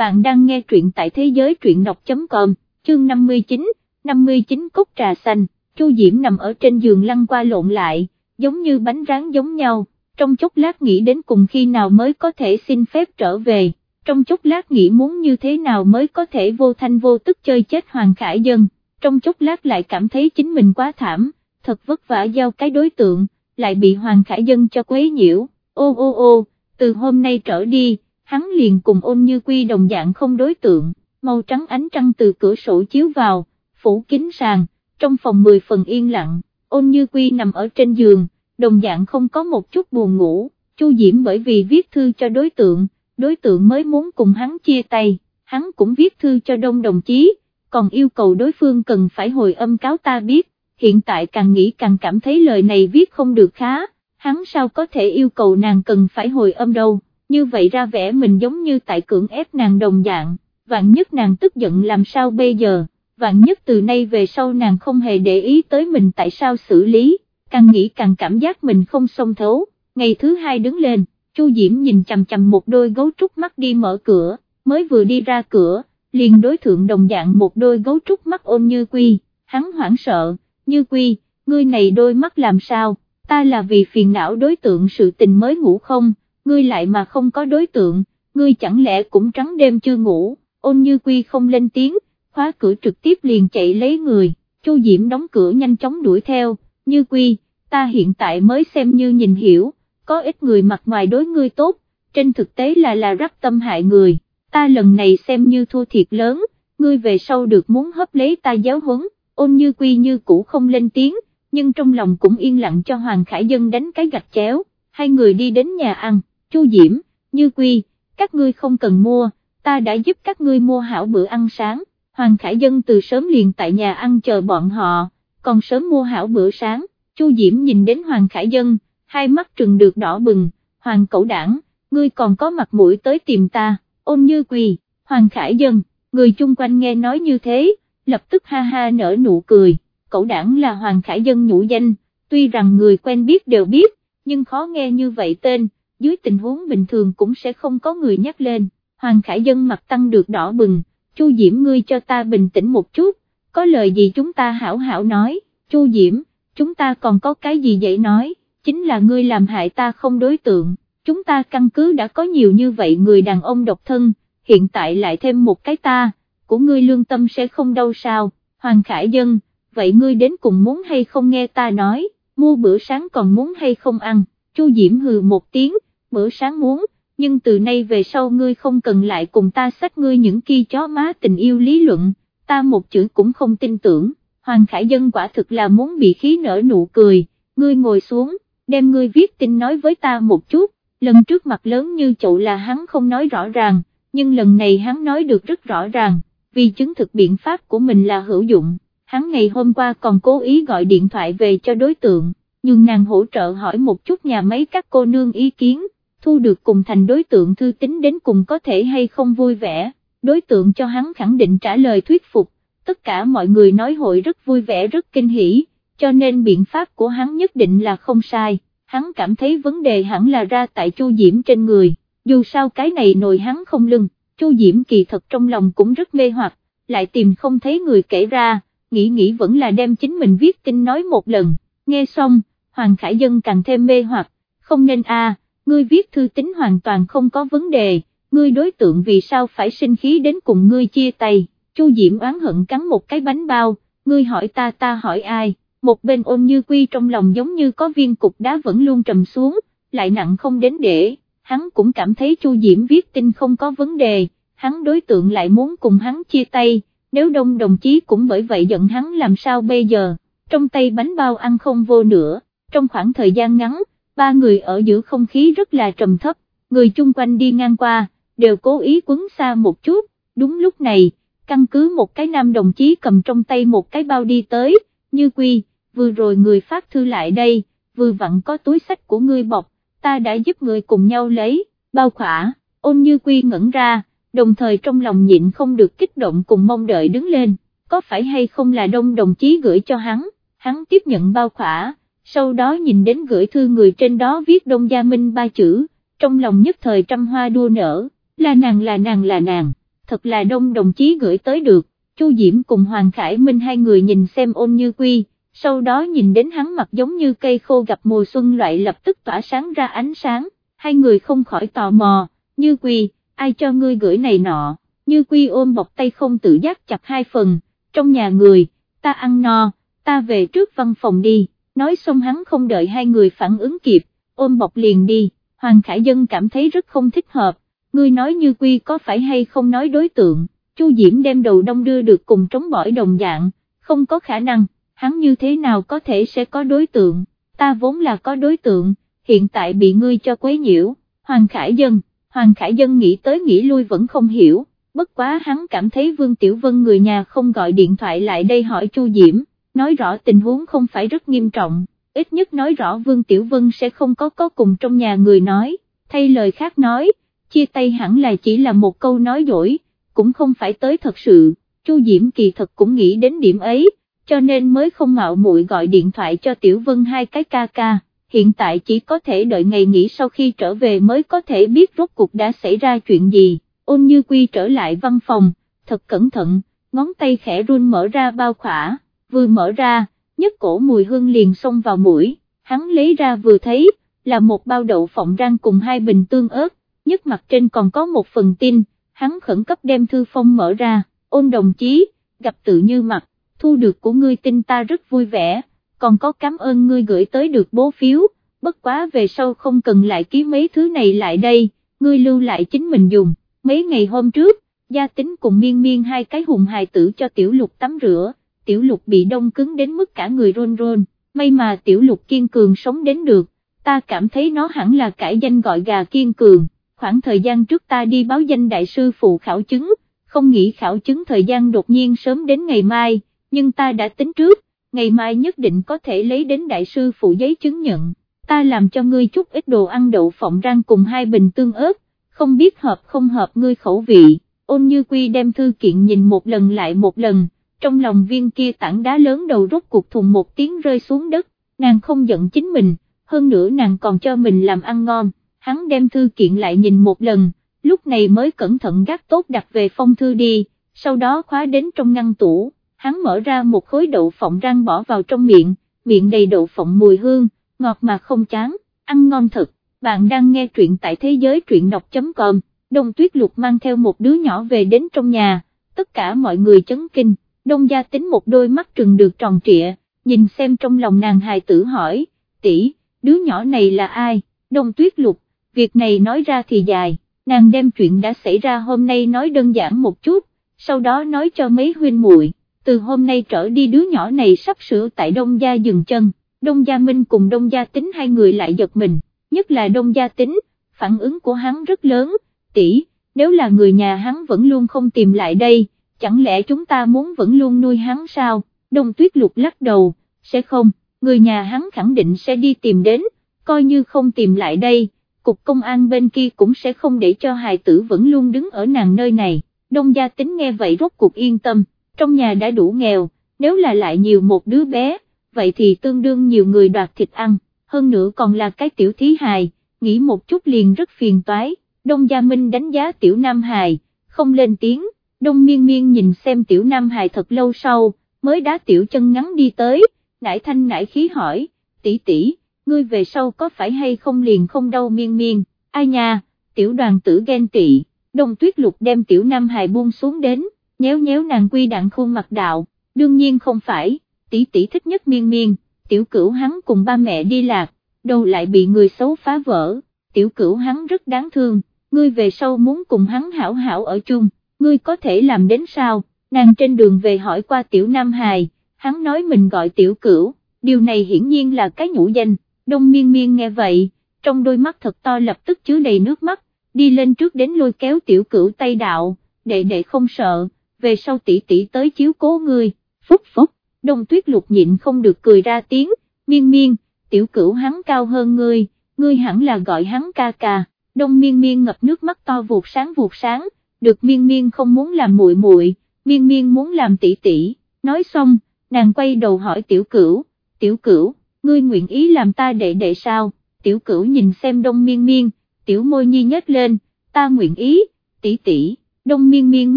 bạn đang nghe truyện tại thế giới truyện đọc.com, chương 59, 59 cốc trà xanh, Chu Diễm nằm ở trên giường lăn qua lộn lại, giống như bánh rán giống nhau, trong chốc lát nghĩ đến cùng khi nào mới có thể xin phép trở về, trong chốc lát nghĩ muốn như thế nào mới có thể vô thanh vô tức chơi chết Hoàng Khải Dân, trong chốc lát lại cảm thấy chính mình quá thảm, thật vất vả giao cái đối tượng, lại bị Hoàng Khải Dân cho quấy nhiễu, ô ô ô, từ hôm nay trở đi hắn liền cùng ôn như quy đồng dạng không đối tượng, màu trắng ánh trăng từ cửa sổ chiếu vào, phủ kính sàn, trong phòng 10 phần yên lặng, ôn như quy nằm ở trên giường, đồng dạng không có một chút buồn ngủ, Chu Diễm bởi vì viết thư cho đối tượng, đối tượng mới muốn cùng hắn chia tay, hắn cũng viết thư cho đông đồng chí, còn yêu cầu đối phương cần phải hồi âm cáo ta biết, hiện tại càng nghĩ càng cảm thấy lời này viết không được khá, hắn sao có thể yêu cầu nàng cần phải hồi âm đâu như vậy ra vẻ mình giống như tại cưỡng ép nàng đồng dạng, vạn nhất nàng tức giận làm sao bây giờ, vạn nhất từ nay về sau nàng không hề để ý tới mình tại sao xử lý, càng nghĩ càng cảm giác mình không xông thấu, ngày thứ hai đứng lên, Chu Diễm nhìn chằm chằm một đôi gấu trúc mắt đi mở cửa, mới vừa đi ra cửa, liền đối thượng đồng dạng một đôi gấu trúc mắt ôn như quy, hắn hoảng sợ, như quy, ngươi này đôi mắt làm sao, ta là vì phiền não đối tượng sự tình mới ngủ không, ngươi lại mà không có đối tượng, ngươi chẳng lẽ cũng trắng đêm chưa ngủ, ôn như quy không lên tiếng, khóa cửa trực tiếp liền chạy lấy người, Chu Diễm đóng cửa nhanh chóng đuổi theo, như quy, ta hiện tại mới xem như nhìn hiểu, có ít người mặt ngoài đối ngươi tốt, trên thực tế là là rắc tâm hại người, ta lần này xem như thua thiệt lớn, ngươi về sau được muốn hấp lấy ta giáo huấn, ôn như quy như cũ không lên tiếng, nhưng trong lòng cũng yên lặng cho Hoàng Khải Dân đánh cái gạch chéo, hai người đi đến nhà ăn. Chu Diễm, Như Quy, các ngươi không cần mua, ta đã giúp các ngươi mua hảo bữa ăn sáng, Hoàng Khải Dân từ sớm liền tại nhà ăn chờ bọn họ, còn sớm mua hảo bữa sáng, Chu Diễm nhìn đến Hoàng Khải Dân, hai mắt trừng được đỏ bừng, Hoàng Cẩu Đảng, ngươi còn có mặt mũi tới tìm ta, ôn như Quy, Hoàng Khải Dân, người chung quanh nghe nói như thế, lập tức ha ha nở nụ cười, cẩu đảng là Hoàng Khải Dân nhũ danh, tuy rằng người quen biết đều biết, nhưng khó nghe như vậy tên dưới tình huống bình thường cũng sẽ không có người nhắc lên, Hoàng Khải Dân mặt tăng được đỏ bừng, Chu Diễm ngươi cho ta bình tĩnh một chút, có lời gì chúng ta hảo hảo nói, Chu Diễm, chúng ta còn có cái gì dễ nói, chính là ngươi làm hại ta không đối tượng, chúng ta căn cứ đã có nhiều như vậy người đàn ông độc thân, hiện tại lại thêm một cái ta, của ngươi lương tâm sẽ không đâu sao, Hoàng Khải Dân, vậy ngươi đến cùng muốn hay không nghe ta nói, mua bữa sáng còn muốn hay không ăn, Chu Diễm hừ một tiếng, bữa sáng muốn, nhưng từ nay về sau ngươi không cần lại cùng ta sách ngươi những kia chó má tình yêu lý luận, ta một chữ cũng không tin tưởng, Hoàng Khải Dân quả thực là muốn bị khí nở nụ cười, ngươi ngồi xuống, đem ngươi viết tin nói với ta một chút, lần trước mặt lớn như chậu là hắn không nói rõ ràng, nhưng lần này hắn nói được rất rõ ràng, vì chứng thực biện pháp của mình là hữu dụng, hắn ngày hôm qua còn cố ý gọi điện thoại về cho đối tượng, nhưng nàng hỗ trợ hỏi một chút nhà máy các cô nương ý kiến thu được cùng thành đối tượng thư tính đến cùng có thể hay không vui vẻ, đối tượng cho hắn khẳng định trả lời thuyết phục, tất cả mọi người nói hội rất vui vẻ rất kinh hỉ, cho nên biện pháp của hắn nhất định là không sai, hắn cảm thấy vấn đề hẳn là ra tại Chu Diễm trên người, dù sao cái này nồi hắn không lưng, Chu Diễm kỳ thật trong lòng cũng rất mê hoặc, lại tìm không thấy người kể ra, nghĩ nghĩ vẫn là đem chính mình viết tin nói một lần, nghe xong, Hoàng Khải Dân càng thêm mê hoặc, không nên a ngươi viết thư tính hoàn toàn không có vấn đề, ngươi đối tượng vì sao phải sinh khí đến cùng ngươi chia tay, Chu Diễm oán hận cắn một cái bánh bao, ngươi hỏi ta ta hỏi ai, một bên ôn như quy trong lòng giống như có viên cục đá vẫn luôn trầm xuống, lại nặng không đến để, hắn cũng cảm thấy Chu Diễm viết tin không có vấn đề, hắn đối tượng lại muốn cùng hắn chia tay, nếu đông đồng chí cũng bởi vậy giận hắn làm sao bây giờ, trong tay bánh bao ăn không vô nữa, trong khoảng thời gian ngắn, ba người ở giữa không khí rất là trầm thấp, người chung quanh đi ngang qua, đều cố ý quấn xa một chút, đúng lúc này, căn cứ một cái nam đồng chí cầm trong tay một cái bao đi tới, như quy, vừa rồi người phát thư lại đây, vừa vặn có túi sách của ngươi bọc, ta đã giúp người cùng nhau lấy, bao khỏa, ôn như quy ngẩn ra, đồng thời trong lòng nhịn không được kích động cùng mong đợi đứng lên, có phải hay không là đông đồng chí gửi cho hắn, hắn tiếp nhận bao khỏa sau đó nhìn đến gửi thư người trên đó viết Đông Gia Minh ba chữ, trong lòng nhất thời trăm hoa đua nở, là nàng là nàng là nàng, thật là đông đồng chí gửi tới được, Chu Diễm cùng Hoàng Khải Minh hai người nhìn xem ôn như quy, sau đó nhìn đến hắn mặt giống như cây khô gặp mùa xuân loại lập tức tỏa sáng ra ánh sáng, hai người không khỏi tò mò, như quy, ai cho ngươi gửi này nọ, như quy ôm bọc tay không tự giác chặt hai phần, trong nhà người, ta ăn no, ta về trước văn phòng đi, nói xong hắn không đợi hai người phản ứng kịp, ôm bọc liền đi, Hoàng Khải Dân cảm thấy rất không thích hợp, ngươi nói như quy có phải hay không nói đối tượng, Chu Diễm đem đầu đông đưa được cùng trống bỏi đồng dạng, không có khả năng, hắn như thế nào có thể sẽ có đối tượng, ta vốn là có đối tượng, hiện tại bị ngươi cho quấy nhiễu, Hoàng Khải Dân, Hoàng Khải Dân nghĩ tới nghĩ lui vẫn không hiểu, bất quá hắn cảm thấy Vương Tiểu Vân người nhà không gọi điện thoại lại đây hỏi Chu Diễm, nói rõ tình huống không phải rất nghiêm trọng, ít nhất nói rõ Vương Tiểu Vân sẽ không có có cùng trong nhà người nói, thay lời khác nói, chia tay hẳn là chỉ là một câu nói dỗi, cũng không phải tới thật sự, Chu Diễm kỳ thật cũng nghĩ đến điểm ấy, cho nên mới không mạo muội gọi điện thoại cho Tiểu Vân hai cái ca ca, hiện tại chỉ có thể đợi ngày nghỉ sau khi trở về mới có thể biết rốt cuộc đã xảy ra chuyện gì, ôn như quy trở lại văn phòng, thật cẩn thận, ngón tay khẽ run mở ra bao khỏa, vừa mở ra, nhất cổ mùi hương liền xông vào mũi, hắn lấy ra vừa thấy, là một bao đậu phộng rang cùng hai bình tương ớt, nhất mặt trên còn có một phần tin, hắn khẩn cấp đem thư phong mở ra, ôn đồng chí, gặp tự như mặt, thu được của ngươi tin ta rất vui vẻ, còn có cảm ơn ngươi gửi tới được bố phiếu, bất quá về sau không cần lại ký mấy thứ này lại đây, ngươi lưu lại chính mình dùng, mấy ngày hôm trước, gia tính cùng miên miên hai cái hùng hài tử cho tiểu lục tắm rửa, tiểu lục bị đông cứng đến mức cả người rôn rôn, may mà tiểu lục kiên cường sống đến được, ta cảm thấy nó hẳn là cải danh gọi gà kiên cường, khoảng thời gian trước ta đi báo danh đại sư phụ khảo chứng, không nghĩ khảo chứng thời gian đột nhiên sớm đến ngày mai, nhưng ta đã tính trước, ngày mai nhất định có thể lấy đến đại sư phụ giấy chứng nhận, ta làm cho ngươi chút ít đồ ăn đậu phộng rang cùng hai bình tương ớt, không biết hợp không hợp ngươi khẩu vị, ôn như quy đem thư kiện nhìn một lần lại một lần, trong lòng viên kia tảng đá lớn đầu rốt cuộc thùng một tiếng rơi xuống đất, nàng không giận chính mình, hơn nữa nàng còn cho mình làm ăn ngon, hắn đem thư kiện lại nhìn một lần, lúc này mới cẩn thận gác tốt đặt về phong thư đi, sau đó khóa đến trong ngăn tủ, hắn mở ra một khối đậu phộng rang bỏ vào trong miệng, miệng đầy đậu phộng mùi hương, ngọt mà không chán, ăn ngon thật, bạn đang nghe truyện tại thế giới truyện đọc.com, đông tuyết lục mang theo một đứa nhỏ về đến trong nhà, tất cả mọi người chấn kinh đông gia tính một đôi mắt trừng được tròn trịa, nhìn xem trong lòng nàng hài tử hỏi, tỷ, đứa nhỏ này là ai, đông tuyết lục, việc này nói ra thì dài, nàng đem chuyện đã xảy ra hôm nay nói đơn giản một chút, sau đó nói cho mấy huynh muội. từ hôm nay trở đi đứa nhỏ này sắp sửa tại đông gia dừng chân, đông gia minh cùng đông gia tính hai người lại giật mình, nhất là đông gia tính, phản ứng của hắn rất lớn, tỷ, nếu là người nhà hắn vẫn luôn không tìm lại đây, chẳng lẽ chúng ta muốn vẫn luôn nuôi hắn sao, đông tuyết lục lắc đầu, sẽ không, người nhà hắn khẳng định sẽ đi tìm đến, coi như không tìm lại đây, cục công an bên kia cũng sẽ không để cho hài tử vẫn luôn đứng ở nàng nơi này, đông gia tính nghe vậy rốt cuộc yên tâm, trong nhà đã đủ nghèo, nếu là lại nhiều một đứa bé, vậy thì tương đương nhiều người đoạt thịt ăn, hơn nữa còn là cái tiểu thí hài, nghĩ một chút liền rất phiền toái, đông gia minh đánh giá tiểu nam hài, không lên tiếng đông miên miên nhìn xem tiểu nam hài thật lâu sau, mới đá tiểu chân ngắn đi tới, nải thanh nải khí hỏi, tỷ tỷ, ngươi về sau có phải hay không liền không đâu miên miên, ai nha, tiểu đoàn tử ghen tị, đông tuyết lục đem tiểu nam hài buông xuống đến, nhéo nhéo nàng quy đạn khuôn mặt đạo, đương nhiên không phải, tỷ tỷ thích nhất miên miên, tiểu cửu hắn cùng ba mẹ đi lạc, đâu lại bị người xấu phá vỡ, tiểu cửu hắn rất đáng thương, ngươi về sau muốn cùng hắn hảo hảo ở chung ngươi có thể làm đến sao, nàng trên đường về hỏi qua tiểu Nam Hài, hắn nói mình gọi tiểu cửu, điều này hiển nhiên là cái nhũ danh, đông miên miên nghe vậy, trong đôi mắt thật to lập tức chứa đầy nước mắt, đi lên trước đến lôi kéo tiểu cửu tay đạo, đệ đệ không sợ, về sau tỷ tỷ tới chiếu cố ngươi, phúc phúc, đông tuyết lục nhịn không được cười ra tiếng, miên miên, tiểu cửu hắn cao hơn ngươi, ngươi hẳn là gọi hắn ca ca, đông miên miên ngập nước mắt to vụt sáng vụt sáng, được miên miên không muốn làm muội muội, miên miên muốn làm tỷ tỷ, nói xong, nàng quay đầu hỏi tiểu cửu, tiểu cửu, ngươi nguyện ý làm ta đệ đệ sao, tiểu cửu nhìn xem đông miên miên, tiểu môi nhi nhếch lên, ta nguyện ý, tỷ tỷ, đông miên miên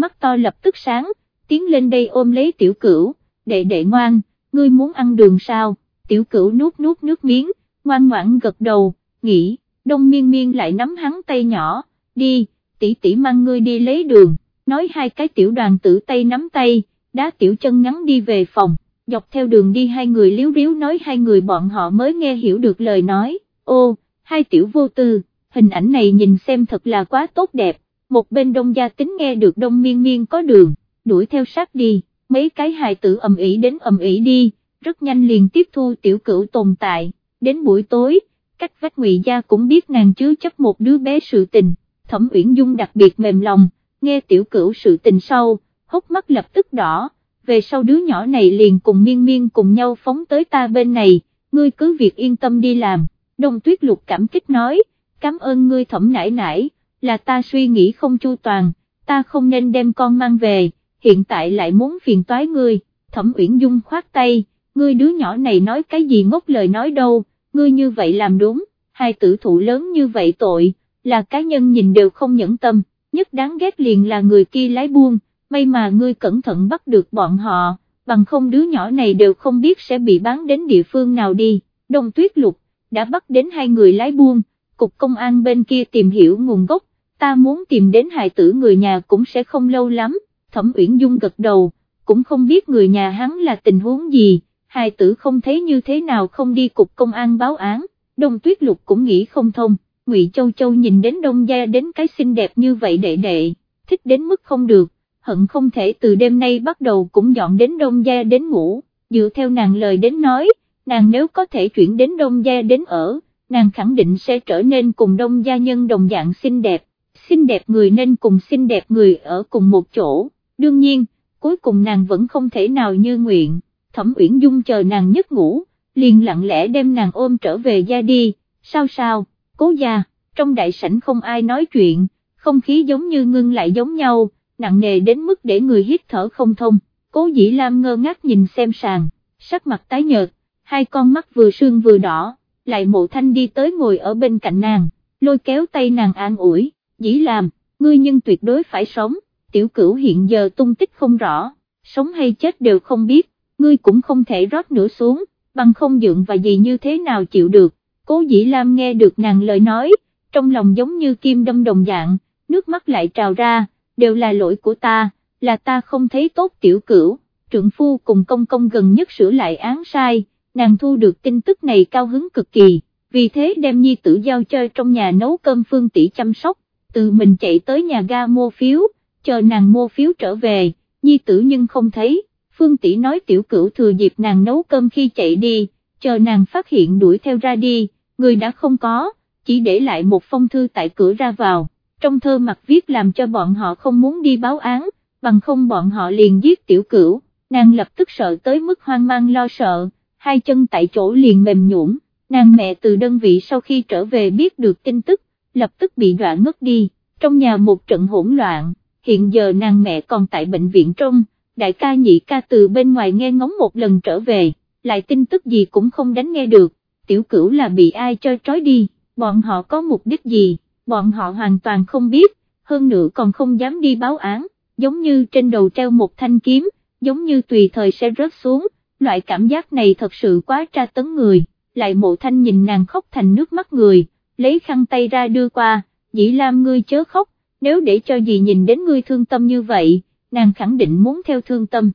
mắt to lập tức sáng, tiến lên đây ôm lấy tiểu cửu, đệ đệ ngoan, ngươi muốn ăn đường sao, tiểu cửu nuốt nuốt nước miếng, ngoan ngoãn gật đầu, nghĩ, đông miên miên lại nắm hắn tay nhỏ, đi, tỷ tỷ mang ngươi đi lấy đường, nói hai cái tiểu đoàn tử tay nắm tay, đá tiểu chân ngắn đi về phòng, dọc theo đường đi hai người liếu riếu nói hai người bọn họ mới nghe hiểu được lời nói, ô, hai tiểu vô tư, hình ảnh này nhìn xem thật là quá tốt đẹp, một bên đông gia tính nghe được đông miên miên có đường, đuổi theo sát đi, mấy cái hài tử ầm ĩ đến ầm ĩ đi, rất nhanh liền tiếp thu tiểu cửu tồn tại, đến buổi tối, cách vách ngụy gia cũng biết nàng chứa chấp một đứa bé sự tình, thẩm uyển dung đặc biệt mềm lòng, nghe tiểu cửu sự tình sau, hốc mắt lập tức đỏ, về sau đứa nhỏ này liền cùng miên miên cùng nhau phóng tới ta bên này, ngươi cứ việc yên tâm đi làm, đông tuyết lục cảm kích nói, cảm ơn ngươi thẩm nải nải, là ta suy nghĩ không chu toàn, ta không nên đem con mang về, hiện tại lại muốn phiền toái ngươi, thẩm uyển dung khoát tay, ngươi đứa nhỏ này nói cái gì ngốc lời nói đâu, ngươi như vậy làm đúng, hai tử thụ lớn như vậy tội, là cá nhân nhìn đều không nhẫn tâm, nhất đáng ghét liền là người kia lái buông, may mà ngươi cẩn thận bắt được bọn họ, bằng không đứa nhỏ này đều không biết sẽ bị bán đến địa phương nào đi, đông tuyết lục, đã bắt đến hai người lái buông, cục công an bên kia tìm hiểu nguồn gốc, ta muốn tìm đến hài tử người nhà cũng sẽ không lâu lắm, thẩm uyển dung gật đầu, cũng không biết người nhà hắn là tình huống gì, hài tử không thấy như thế nào không đi cục công an báo án, đông tuyết lục cũng nghĩ không thông, ngụy Châu Châu nhìn đến đông gia đến cái xinh đẹp như vậy đệ đệ, thích đến mức không được, hận không thể từ đêm nay bắt đầu cũng dọn đến đông gia đến ngủ, dựa theo nàng lời đến nói, nàng nếu có thể chuyển đến đông gia đến ở, nàng khẳng định sẽ trở nên cùng đông gia nhân đồng dạng xinh đẹp, xinh đẹp người nên cùng xinh đẹp người ở cùng một chỗ, đương nhiên, cuối cùng nàng vẫn không thể nào như nguyện, thẩm uyển dung chờ nàng nhất ngủ, liền lặng lẽ đem nàng ôm trở về gia đi, sao sao, cố gia, trong đại sảnh không ai nói chuyện, không khí giống như ngưng lại giống nhau, nặng nề đến mức để người hít thở không thông, cố dĩ lam ngơ ngác nhìn xem sàn, sắc mặt tái nhợt, hai con mắt vừa sương vừa đỏ, lại mộ thanh đi tới ngồi ở bên cạnh nàng, lôi kéo tay nàng an ủi, dĩ lam, ngươi nhưng tuyệt đối phải sống, tiểu cửu hiện giờ tung tích không rõ, sống hay chết đều không biết, ngươi cũng không thể rót nữa xuống, bằng không dượng và gì như thế nào chịu được, cố dĩ lam nghe được nàng lời nói, trong lòng giống như kim đâm đồng dạng, nước mắt lại trào ra, đều là lỗi của ta, là ta không thấy tốt tiểu cửu, trượng phu cùng công công gần nhất sửa lại án sai, nàng thu được tin tức này cao hứng cực kỳ, vì thế đem nhi tử giao chơi trong nhà nấu cơm phương tỷ chăm sóc, tự mình chạy tới nhà ga mua phiếu, chờ nàng mua phiếu trở về, nhi tử nhưng không thấy, phương tỷ nói tiểu cửu thừa dịp nàng nấu cơm khi chạy đi, chờ nàng phát hiện đuổi theo ra đi, người đã không có, chỉ để lại một phong thư tại cửa ra vào. Trong thơ mặt viết làm cho bọn họ không muốn đi báo án, bằng không bọn họ liền giết tiểu cửu, nàng lập tức sợ tới mức hoang mang lo sợ, hai chân tại chỗ liền mềm nhũn. nàng mẹ từ đơn vị sau khi trở về biết được tin tức, lập tức bị đọa ngất đi, trong nhà một trận hỗn loạn, hiện giờ nàng mẹ còn tại bệnh viện trong, đại ca nhị ca từ bên ngoài nghe ngóng một lần trở về, lại tin tức gì cũng không đánh nghe được, tiểu cửu là bị ai chơi trói đi, bọn họ có mục đích gì, bọn họ hoàn toàn không biết, hơn nữa còn không dám đi báo án, giống như trên đầu treo một thanh kiếm, giống như tùy thời sẽ rớt xuống, loại cảm giác này thật sự quá tra tấn người, lại mộ thanh nhìn nàng khóc thành nước mắt người, lấy khăn tay ra đưa qua, dĩ lam ngươi chớ khóc, nếu để cho gì nhìn đến ngươi thương tâm như vậy, nàng khẳng định muốn theo thương tâm.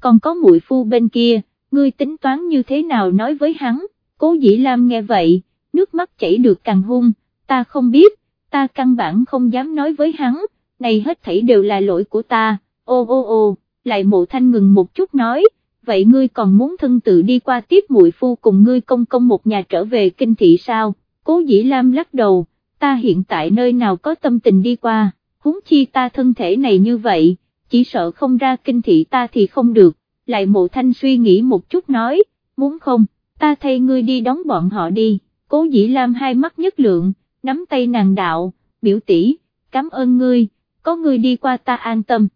Còn có muội phu bên kia, ngươi tính toán như thế nào nói với hắn, cố dĩ lam nghe vậy, nước mắt chảy được càng hung, ta không biết, ta căn bản không dám nói với hắn, này hết thảy đều là lỗi của ta, ô ô ô, lại mộ thanh ngừng một chút nói, vậy ngươi còn muốn thân tự đi qua tiếp muội phu cùng ngươi công công một nhà trở về kinh thị sao, cố dĩ lam lắc đầu, ta hiện tại nơi nào có tâm tình đi qua, huống chi ta thân thể này như vậy, chỉ sợ không ra kinh thị ta thì không được, lại mộ thanh suy nghĩ một chút nói, muốn không, ta thay ngươi đi đón bọn họ đi, cố dĩ lam hai mắt nhất lượng, nắm tay nàng đạo, biểu tỷ, cảm ơn ngươi, có ngươi đi qua ta an tâm,